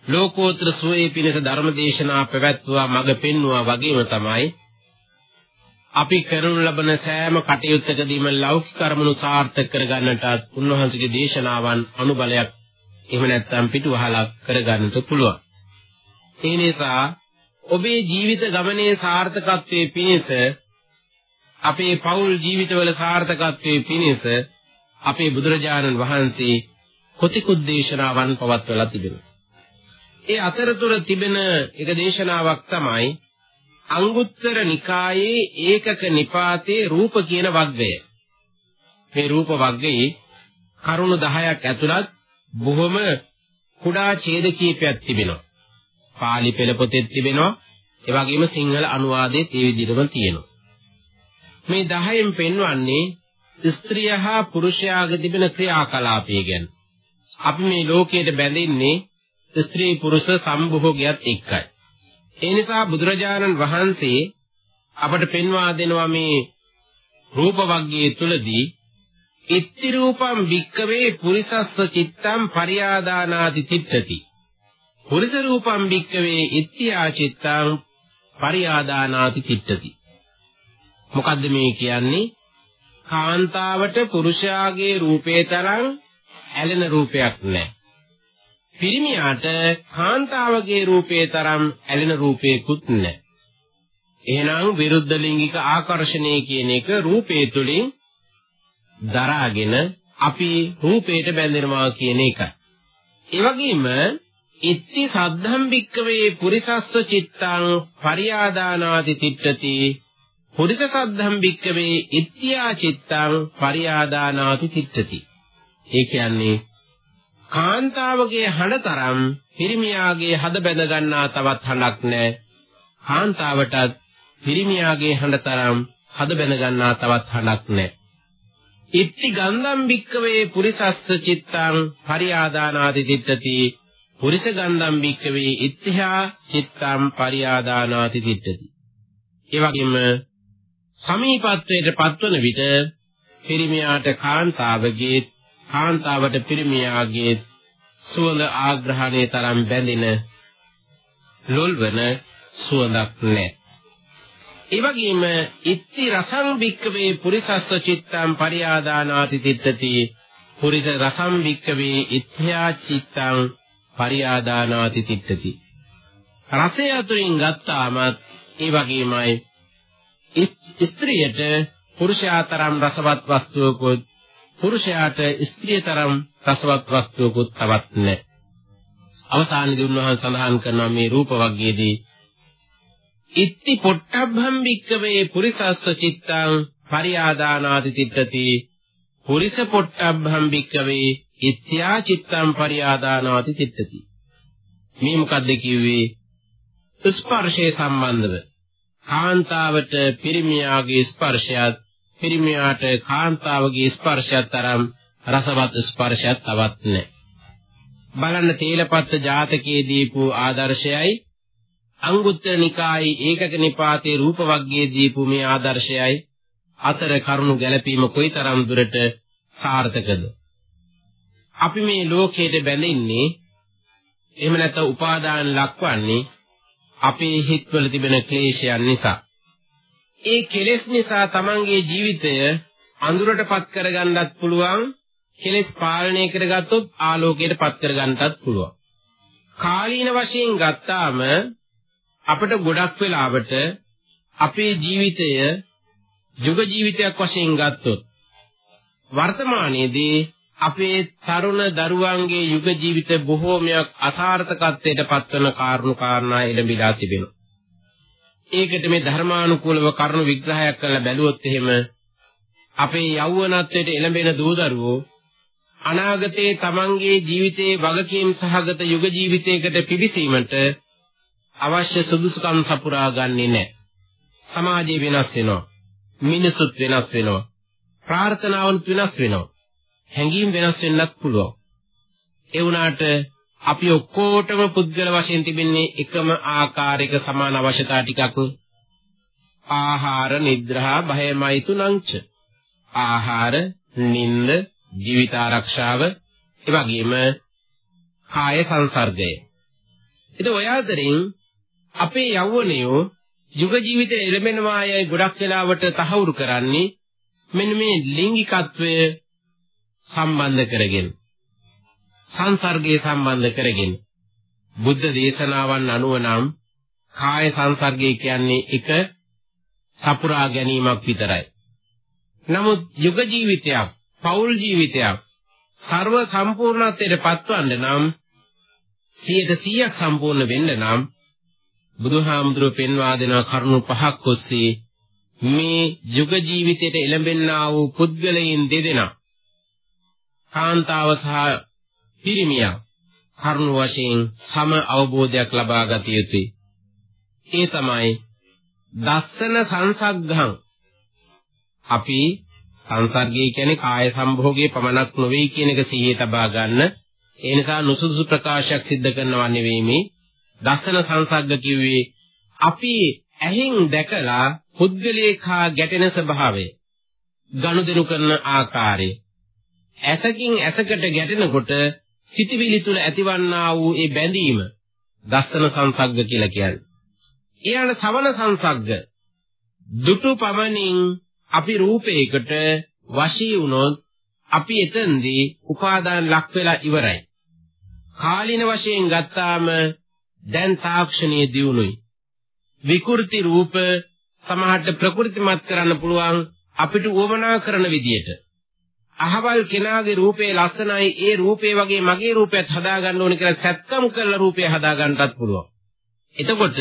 ලෝකෝත්තර සුවේ පිණිස ධර්ම දේශනා පැවැත්වුවා මඟ පෙන්වුවා වගේම තමයි අපි කරනු ලබන සෑම කටයුත්තකදීම ලෞකික කර්මණු සාර්ථක කරගන්නට උන්වහන්සේගේ දේශනාවන් අනුබලයක් එහෙම නැත්නම් පිටුවහලක් කරගන්නට පුළුවන්. ඒ නිසා ඔබේ ජීවිත ගමනේ සාර්ථකත්වයේ පිණිස අපේ පෞල් ජීවිතවල සාර්ථකත්වයේ පිණිස අපේ බුදුරජාණන් වහන්සේ කොතිකුත් දේශනාවන් පවත්වලා තිබෙනවා. ඒ අතරතුර තිබෙන එක දේශනාවක් තමයි අංගුත්තර නිකායේ ඒකක නිපාතේ රූප කියන වග්ගය. මේ රූප වග්ගයේ කරුණු 10ක් ඇතුළත් බොහොම කුඩා ඡේද කීපයක් තිබෙනවා. පාලි පෙළ පොතෙත් තිබෙනවා. ඒ වගේම සිංහල අනුවාදයේත් ඒ විදිහටම තියෙනවා. මේ 10න් පෙන්වන්නේ ස්ත්‍රිය හා පුරුෂයාගේ තිබෙන ක්‍රියාකලාපය ගැන. අපි මේ ලෝකයට බැඳෙන්නේ ස්ත්‍රී පුරුෂ සම්භෝගයත් එක්කයි. ඒ නිසා බුදුරජාණන් වහන්සේ අපට පෙන්වා දෙනවා මේ රූප වර්ගයේ තුලදී ඉත්ති රූපම් වික්කවේ පුරිසස්ස චිත්තම් පරියාදානාති තිත්තති පුරිස රූපම් වික්කවේ ඉත්‍යා චිත්තං පරියාදානාති තිත්තති මොකද්ද මේ කියන්නේ කාන්තාවට පුරුෂයාගේ රූපේ තරම් ඇලෙන රූපයක් නැහැ. පිරිමියාට කාන්තාවගේ රූපේ තරම් ඇලෙන රූපයකුත් නැහැ. එහෙනම් විරුද්ධ ලිංගික ආකර්ෂණය කියන එක රූපේ තුලින් දරාගෙන අපි රූපයට බැඳෙනවා කියන එක. ඒ වගේම ඉත්ති සද්ධම් භික්කවේ පුරිසස්ස චිත්තං පරියාදානාති තිට්ඨති පුරිස සද්ධම් භික්කවේ ඉත්‍යා චිත්තං පරියාදානාති තිට්ඨති. ඒ කියන්නේ කාන්තාවගේ හඬතරම් පිරිමියාගේ හද බැඳ ගන්නා තවත් හඬක් නැහැ කාන්තාවටත් පිරිමියාගේ හඬතරම් හද බැඳ ගන්නා තවත් හඬක් නැහැ ඉත්ති ගන්ධම් භික්කවේ පුරිසස්ස චිත්තං පරියාදානාති තිට්ඨති. පුරිස ගන්ධම් භික්කවේ ඉත්‍තිහා චිත්තං පරියාදානාති තිට්ඨති. ඒ වගේම සමීපත්වයට පත්වන විට පිරිමියාට කාන්තාවගේ කාන්තාවට පිරිමියාගේ සුවඳ ආග්‍රහණය තරම් බැඳින ලොල්වන සුවඳක් නැහැ. ඒ වගේම ඉත්ති රසං භික්කවේ පුරිසස්ස චිත්තං පරියාදානාති තිත්තති පුරිස රසං භික්කවේ ඉත්‍යා චිත්තං පරියාදානාති තිත්තති රසය අතුරින් ගත්තාමත් ඒ වගේමයි ස්ත්‍රියට පුරුෂයා තරම් රසවත් වස්තුවකුත් පුරුෂයාට ස්ත්‍රිය තරම් රසවත් වස්තුවකුත් තවත් නැහැ. අවසානයේදී උන්වහන්සේ සඳහන් කරනවා මේ රූප වර්ගයේදී ඉත්ති පොට්ටබ්බම් භික්කවේ පුරිසස්ස චිත්තං පරියාදානාති තිත්තති පුරිස පොට්ටබ්බම් භික්කවේ ඉත්‍යා චිත්තං පරියාදානාති තිත්තති මේ මොකද්ද කිව්වේ? ස්පර්ශයේ සම්බන්ධව. කාන්තාවට පිරිමියාගේ ස්පර්ශයත් පිරිමියාට කාන්තාවගේ ස්පර්ශයත් තරම් රසවත් ස්පර්ශයක් තවත් නැහැ. බලන්න තේලපත්ත ජාතකයේ දීපු ආදර්ශයයි අංගුත්තර නිකායේ ඒකක නිපාතේ රූප වර්ගයේ දීපු මේ ආදර්ශයයි අතර කරුණු ගැළපීම කොයිතරම් දුරට සාර්ථකද අපි මේ ලෝකයට බැඳෙන්නේ එහෙම නැත්නම් උපාදාන ලක්වන්නේ අපේ හිත්වල තිබෙන ක්ලේශයන් නිසා. ඒ කෙලෙස් නිසා තමන්ගේ ජීවිතය අඳුරටපත් කරගන්නත් පුළුවන් කෙලෙස් පාලනය කරගත්තොත් ආලෝකයටපත් කරගන්නත් පුළුවන්. කාලීන වශයෙන් ගත්තාම අපිට ගොඩක් වෙලාවට අපේ ජීවිතය යුග ජීවිතයක් වශයෙන් ගත්තොත් වර්තමානයේදී අපේ තරුණ දරුවන්ගේ යුග ජීවිත බොහෝමයක් අසාර්ථකත්වයට පත්වන කාරණු කාරණා එළඹිලා තිබෙනවා. ඒකට මේ ධර්මානුකූලව කරුණු විග්‍රහයක් කරලා බැලුවොත් එහෙම අපේ යෞවනත්වයට එළඹෙන දූදරුවෝ අනාගතයේ තමන්ගේ ජීවිතයේ වගකීම් සහගත යුග ජීවිතයකට පිවිසීමට අවශ්‍ය සුදුසුකම් සපුරා ගන්නේ නැහැ. සමාජය වෙනස් වෙනවා. මිනිසුත් වෙනස් වෙනවා. ප්‍රාර්ථනාවන් වෙනස් වෙනවා. හැඟීම් වෙනස් වෙන්නත් පුළුවන්. ඒ වුණාට අපි ඔක්කොටම පුද්ගල වශයෙන් තිබෙන්නේ එකම ආකාරයක සමාන අවශ්‍යතා ටිකක්. ආහාර නිද්‍රා භයමයි තුනංච. ආහාර නිින්ද ජීවිත ආරක්ෂාව ඒ වගේම කාය සංසර්ගය. ඉතින් ඔය අතරින් අපේ යෞවනයෝ යුග ජීවිතේ එළඹෙනවා යයි ගොඩක් වෙලාවට තහවුරු කරන්නේ මෙන්න මේ ලිංගිකත්වය සම්බන්ධ කරගෙන සංසර්ගයේ සම්බන්ධ කරගෙන බුද්ධ දේශනාවන් අනුව නම් කාය සංසර්ගය කියන්නේ එක සපුරා ගැනීමක් විතරයි. නමුත් යුග ජීවිතයක්, පෞල් ජීවිතයක් ਸਰව සම්පූර්ණත්වයට පත්වන්න නම් 100% සම්පූර්ණ වෙන්න නම් බුදුහාමුදුරුව පෙන්වා දෙන කරුණු පහක් ඔස්සේ මේ යුග ජීවිතයට එළඹෙන්නා වූ පුද්ගලයන් දෙදෙනා කාන්තාව සහ පිරිමියා කරුණ වශයෙන් සම අවබෝධයක් ලබා ගත යුතුයි. ඒ තමයි දස්සන සංසග්ගහං අපි සංසර්ගය කියන්නේ කාය සම්භෝගයේ පමණක් නොවේ කියන එක සිහියේ තබා ගන්න. ඒ නිසා නුසුදුසු ප්‍රකාශයක් සිද්ධ කරනවා නෙවෙයි මේ දස්සන සංසග්ග කිව්වේ අපි ඇහෙන් දැකලා පුද්ගලයේකා ගැටෙන ස්වභාවය ගනුදෙනු කරන ආකාරය ඇසකින් ඇසකට ගැටෙනකොට සිටිවිලි තුල ඇතිවන්නා වූ ඒ බැඳීම දස්සන සංසග්ග කියලා කියන්නේ. ඊළඟ සවන සංසග්ග දුටු පමණින් අපි රූපයකට වශී වුණොත් අපි එතෙන්දී උපාදාන ලක් වෙලා ඉවරයි. කාලින වශයෙන් ගත්තාම දැන් තාක්ෂණයේ දියුණුයි. විකෘති රූප සමහරට ප්‍රകൃතිමත් කරන්න පුළුවන් අපිට උවමනා කරන විදියට. අහවල් කෙනාගේ රූපේ ලස්සනයි ඒ රූපේ වගේ මගේ රූපයත් හදාගන්න ඕනේ කියලා සැත්කම් කරලා රූපය හදාගන්නත් පුළුවන්. එතකොට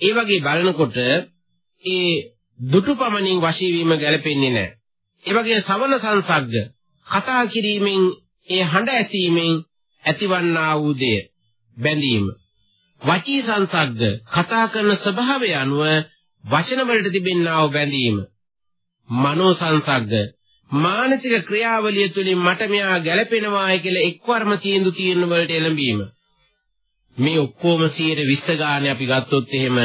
ඒ වගේ බලනකොට ඒ දුටුපමණින් වශී වීම ගැලපෙන්නේ නැහැ. ඒ වගේ සවන සංසග්ග කතා කිරීමෙන් ඒ හඬ ඇසීමෙන් ඇතිවන්නා වූ දෙය බැඳීම වචී සංසග්ග කතා කරන ස්වභාවය අනුව වචන වලට තිබෙනා වූ බැඳීම මනෝ සංසග්ග මානසික ක්‍රියාවලිය තුළින් මට මෙයා ගැළපෙනවායි කියලා එක්වරම තීන්දුව తీරන වලට එළඹීම. මේ ඔක්කොම 120 ගානේ අපි ගත්තොත් එහෙම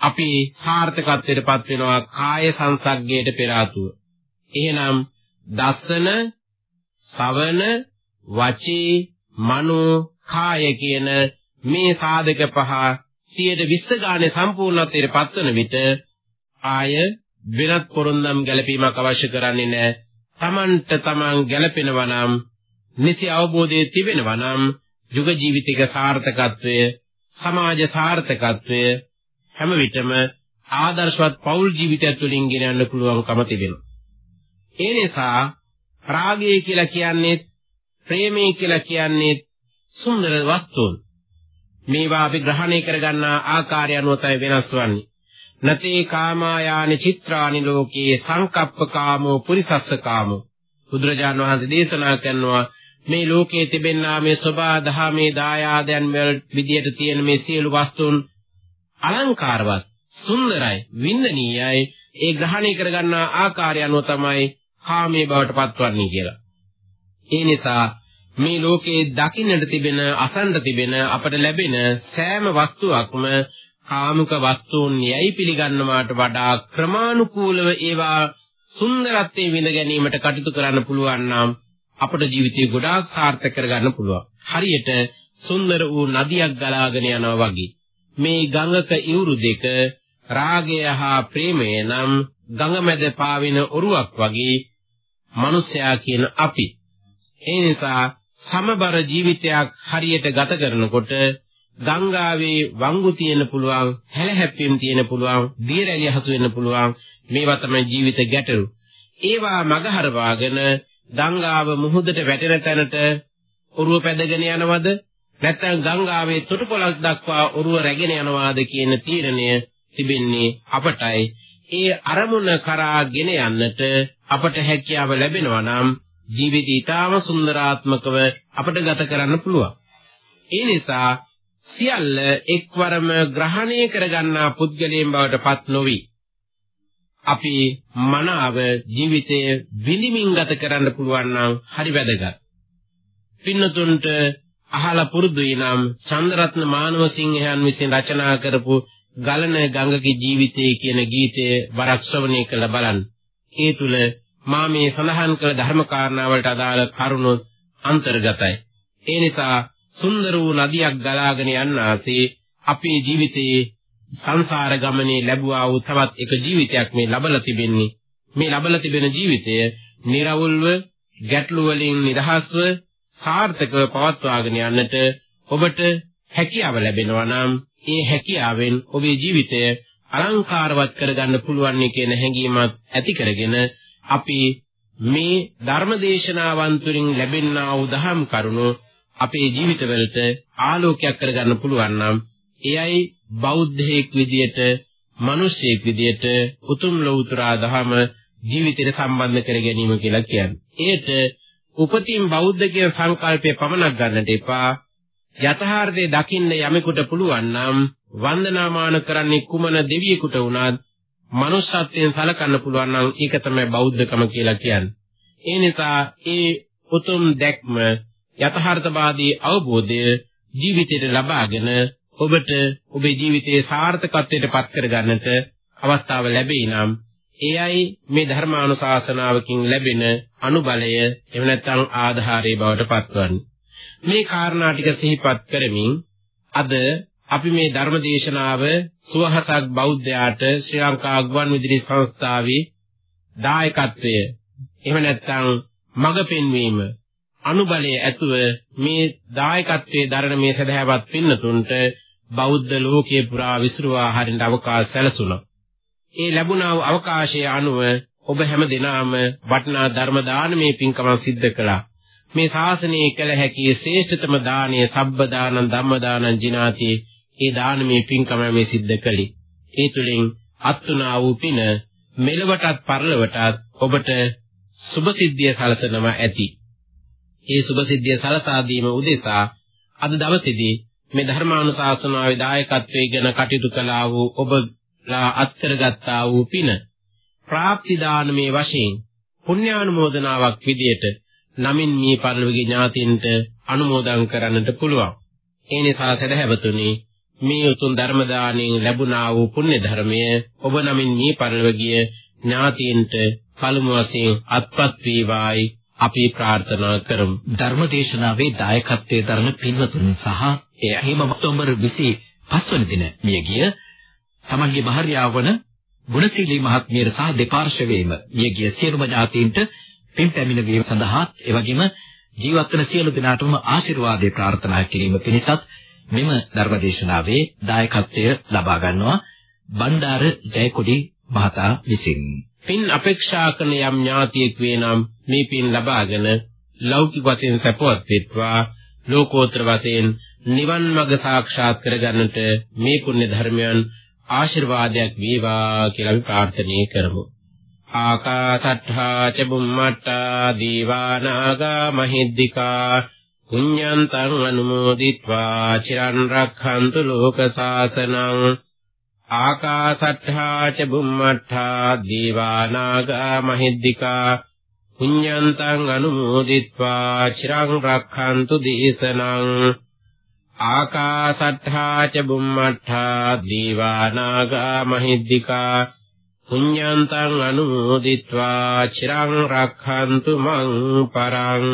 අපි සාර්ථකත්වයටපත් වෙනවා කාය සංසග්ගයට පෙර ආතුව. එහෙනම් දස්සන සවන වචී මනෝ කාය කියන මේ සාධක පහ 120 ගානේ සම්පූර්ණත්වයට පත්වන විට ආය වෙනත් පොරොන්දම් ගැළපීමක් අවශ්‍ය කරන්නේ නැහැ. Tamanට Taman ගැළපෙනවා නම් නිසි අවබෝධයේ තිබෙනවා නම් යුග ජීවිතික සාර්ථකත්වය සමාජ සාර්ථකත්වය හැම විටම ආදර්ශවත් පෞල් ජීවිතයක් තුළින් ගෙන යන්න පුළුවන්කම තිබෙනවා. ඒ නිසා රාගය කියලා කියන්නේ ප්‍රේමය කියලා කියන්නේ සුන්දර වස්තුන්. මේවා අපි ග්‍රහණය කරගන්නා ආකාරය අනුව තමයි වෙනස් වන්නේ. නතේ කාමායානි චිත්‍රානි ලෝකේ සංකප්ප කාමෝ පුරිසස්ස කාමෝ බුදුරජාණන් වහන්සේ දේශනා කරනවා මේ ලෝකයේ තිබෙනා මේ සබා දහමේ දායාදයන් වල විදියට තියෙන මේ සියලු වස්තුන් අලංකාරවත් සුන්දරයි වින්දනීයයි ඒ ග්‍රහණය කරගන්නා ආකාරය අනුව තමයි කාමයේ බවට පත්වන්නේ කියලා. ඒ නිසා මේ ලෝකයේ දකින්නට තිබෙන අසන්න තිබෙන අපට ලැබෙන සෑම වස්තුවක්ම කාමුක වස්තුන් යයි පිළිගන්නවාට වඩා ක්‍රමානුකූලව ඒවා සුන්දරත්වයේ විඳ ගැනීමට කටයුතු කරන්න පුළුවන් නම් අපට ජීවිතය ගොඩාක් සාර්ථක කරගන්න පුළුවන්. හරියට සුන්දර වූ නදියක් ගලාගෙන යනවා වගේ. මේ ගඟක ඉවුරු දෙක රාගය හා ප්‍රේමය නම් ගඟ මැද පාවෙන ඔරුවක් වගේ මිනිසයා කියන අපි. ඒ නිසා සමබර ජීවිතයක් හරියට ගත කරනකොට ගංගාවේ වංගු තියෙන පුළුවන් හැලහැප්පීම් තියෙන පුළුවන් දියරැලිය හසු වෙන්න පුළුවන්. මේවා තමයි ජීවිත ගැටලු. ඒවා මගහරවාගෙන ගංගාව මුහුදට වැටෙන තැනට ඔරුව පැදගෙන යනවද? නැත්නම් ගංගාවේ තොටුපළක් දක්වා ඔරුව රැගෙන යනවාද කියන තීරණය තිබෙන්නේ අපටයි. ඒ අරමුණ කරාගෙන යන්නට අපට හැකියාව ලැබෙනවා නම් ජීවිතය ඊටාම සුන්දරාත්මකව අපට ගත කරන්න පුළුවන්. ඒ නිසා සියල්ල එක්වරම ග්‍රහණය කරගන්නා පුද්ගලයන් බවට පත් නොවි. අපි මනාව ජීවිතයේ විඳින්මින් ගත කරන්න පුළුවන් නම් හරි වැදගත්. පින්නතුන්ට අහලා පුරුදුයි නම් චන්ද්‍රරත්න මානවසිංහයන් විසින් රචනා කරපු ගලන ගංගක ජීවිතයේ කියන ගීතය වරක් ශ්‍රවණය කළ බලන්න. ඒ තුල මා මේ සඳහන් කළ ධර්ම කාරණාවලට අදාළ කරුණු අන්තර්ගතයි. ඒ නිසා සුන්දර වූ නදියක් ගලාගෙන යන්නාසේ අපේ ජීවිතයේ සංසාර ගමනේ ලැබුවා වූ තවත් එක ජීවිතයක් මේ ලබලා තිබෙන්නේ. මේ ලබලා තිබෙන ජීවිතය निराවුල්ව ගැටලු වලින් නිදහස්ව සාර්ථකව පවත්වාගෙන යන්නට ඔබට හැකියාව ලැබෙනවා නම් ඒ හැකියාවෙන් ඔබේ ජීවිතය අලංකාරවත් කරගන්න පුළුවන් කියන හැඟීමත් ඇති කරගෙන අපි මේ ධර්මදේශනාවන් තුළින් ලැබෙනා වූ දහම් කරුණු අපේ ජීවිතවලට ආලෝකයක් කරගන්න පුළුවන් නම් එයයි බෞද්ධයෙක් විදියට මිනිසෙක් විදියට උතුම් ලෞතුරා දහම ජීවිතයට සම්බන්ධ කර ගැනීම කියලා කියන්නේ. ඒට උපතින් බෞද්ධ කියන සංකල්පය පමණක් ගන්නට එපා. යථාර්ථයේ දකින්න යමෙකුට පුළුවන් නම් වන්දනාමාන කරන්නේ කුමන දෙවියෙකුට වුණත් manussත්වයෙන් සලකන්න පුළුවන් නම් ඒක තමයි බෞද්ධකම කියලා කියන්නේ. ඒ නිසා ඒ උතුම් දැක්ම යථාර්ථවාදී අවබෝධය ජීවිතයට ලබාගෙන ඔබට ඔබේ ජීවිතයේ සාර්ථකත්වයට පත් කරගන්නට අවස්ථාව ලැබෙයි නම් එයයි මේ ධර්මානුශාසනාවකින් ලැබෙන අනුබලය එහෙම නැත්නම් ආධාරයේ බවට පත්වන්නේ. මේ කාරණා ටික සිහිපත් කරමින් අද අපි මේ ධර්ම දේශනාව සුවහසක් බෞද්ධයාට ශ්‍රී ලංකා ගුවන් විදුලි සංස්ථාවේ දායකත්වය එහෙම නැත්නම් මඟ පෙන්වීම අනුබලයේ ඇතුව මේ දායකත්වයේ දරන මේ සදහැවත් පින්නතුන්ට බෞද්ධ ලෝකයේ පුරා විසිරුවා හරින්න අවකාශ සැලසුණා. ඒ ලැබුණා වූ අවකාශය අනුව ඔබ හැම දිනම වටිනා ධර්ම දානමේ පින්කම සිද්ධ කළා. මේ ශාසනයේ කළ හැකි ශ්‍රේෂ්ඨතම දානය සබ්බ දානං ධම්ම දානං ජිනාති. ඒ දානමේ පින්කම මේ සිද්ධ කළේ. ඒ තුලින් අත්ුණා වූ පින මෙලවටත් පරලොවටත් ඔබට සුභසිද්ධිය සලසනවා ඇති. ඒ සුභසිද්ධිය සලසා දීම උදෙසා අද දවසේදී මේ ධර්මානුශාසනාවේ දායකත්වයේ ගැන කටයුතු කළා වූ ඔබලා අත්කරගත්තා වූ පින ප්‍රාප්ති දානමේ වශයෙන් පුණ්‍යානුමෝදනාවක් විදියට නමින් මේ පරිලෝකීය ඥාතින්ට අනුමෝදන් කරන්නට පුළුවන්. ඒ නිසා සදහැවතුනි මේ උතුම් ධර්ම දාණයෙන් ලැබුණා වූ පුණ්‍ය ධර්මය ඔබ නමින් මේ පරිලෝකීය ඥාතින්ට පළමු වශයෙන් අත්පත් වේවායි අපි ප්‍රාර්ථනා කරමු. ධර්මදේශනාවේ දායකත්වයේ දරන පින්වතුන් සහ ඒ හිම ඔක්තෝබර් 25 වන දින මියගිය තමන්ගේ භාර්යාව වන ගුණශීලී මහත්මියට සහ දෙපාර්ශවයේම මියගිය සියලුම ඥාතීන්ට පින් පැමිණවීම සඳහා එවැගේම ජීවත් වන සියලු දෙනාටම ආශිර්වාදේ ප්‍රාර්ථනා කිරීම පිණිසත් මෙම ධර්මදේශනාවේ දායකත්වය ලබා ගන්නවා බණ්ඩාර ජයකොඩි මහතා විසින්. පින් අපේක්ෂා කරන යම් ඥාතියෙක් වේ නම් මේ පින් ලබාගෙන ලෞකික වශයෙන් සපවත් වෙත්වා ලෝකෝත්තර වශයෙන් නිවන් මඟ සාක්ෂාත් කරගන්නට මේ පුණ්‍ය ධර්මයන් ආශිර්වාදයක් වේවා කියලා අපි ප්‍රාර්ථනා කරමු. ආකාසට්ඨා ච බුම්මට්ඨා දීවානාගා මහිද්దికා පුඤ්ඤන්තං අනුමෝදිත්වා චිරන් රක්ඛන්තු ලෝක සාසනං ආකාසට්ඨා ච බුම්මට්ඨා දීවානාගා මහිද්దికා පුඤ්ඤන්තං අනුමෝදිත්වා චිරං රක්ඛන්තු දේශනං ආකාසට්ඨා ච බුම්මට්ඨා දීවානාගා මහිද්దికා පුඤ්ඤන්තං අනුමෝදිත්වා චිරං රක්ඛන්තු මං පරං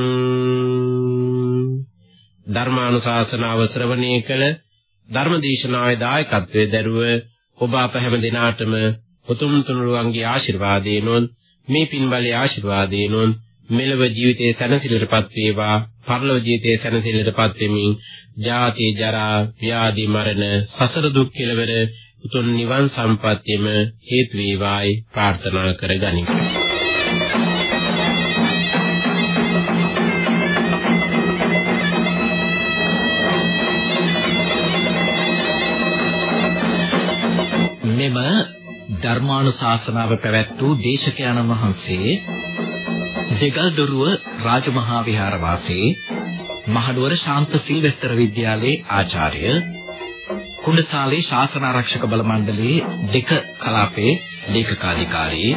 ධර්මානුශාසනාව ශ්‍රවණය කළ ධර්මදේශනාවේ දායකත්වයේ දරුව ඔබ අප හැම දිනාටම උතුම් තුනුරුවන්ගේ ආශිර්වාදේනොත් මේ පින්බලයේ ආශිර්වාදේනොත් මෙලව ජීවිතයේ සැනසෙල්ලටපත් වේවා. පරලොව ජීවිතයේ සැනසෙල්ලටපත් වෙමින් ජාති ජරා ව්‍යාධි මරණ සසර දුක් කෙලවර උතුම් නිවන් සම්පත්තියම හේතු වේවායි ප්‍රාර්ථනා කරගනිමු. ධර්මානුශාසනාව පැවැත් වූ දේශකයන්න් වහන්සේ දෙගල්දොරුව රාජමහා විහාරවාසී මහනුවර ශාන්ත සිල්වෙස්තර විද්‍යාලයේ ආචාර්ය කුණ්ඩසාලේ ශාසන ආරක්ෂක බල මණ්ඩලයේ දෙක කලාපේ ලේකකාධිකාරී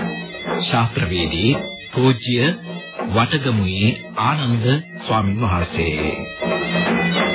ශාස්ත්‍රවේදී පූජ්‍ය වටගමුවේ ආනන්ද ස්වාමින් වහන්සේ